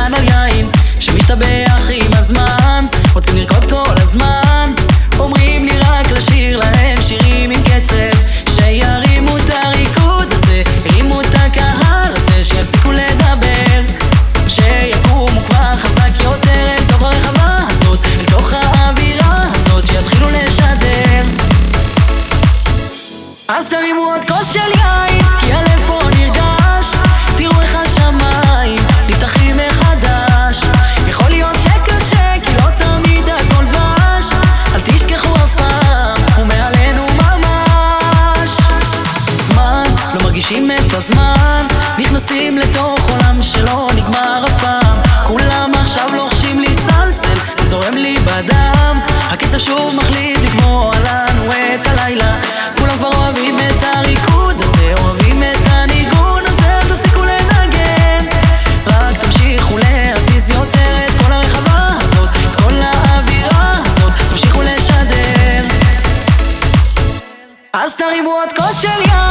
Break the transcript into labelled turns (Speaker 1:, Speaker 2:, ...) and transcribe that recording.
Speaker 1: דגן על יין שמתאבח עם הזמן רוצים לרקוד כל הזמן. אומרים לי רק לשיר להם שירים עם קצב שירימו את הריקוד הזה הרימו את הקהל הזה שיפסיקו לדבר. שיקומו כבר חזק יותר אל תוך הרחבה הזאת אל תוך האווירה הזאת שיתחילו לשדר. אז תרימו עוד כוס שלי. נכנסים לתוך עולם שלא נגמר אף פעם. כולם עכשיו לוחשים לי סלסל, זורם לי בדם. הקצב שוב מחליט לקבוע לנו את הלילה. כולם כבר אוהבים את הריקוד הזה, אוהבים את הניגון הזה, תפסיקו לנגן רק תמשיכו להזיז יותר את כל הרחבה הזאת, את כל האווירה הזאת, תמשיכו לשדר. אז תרימו עוד כוס של יום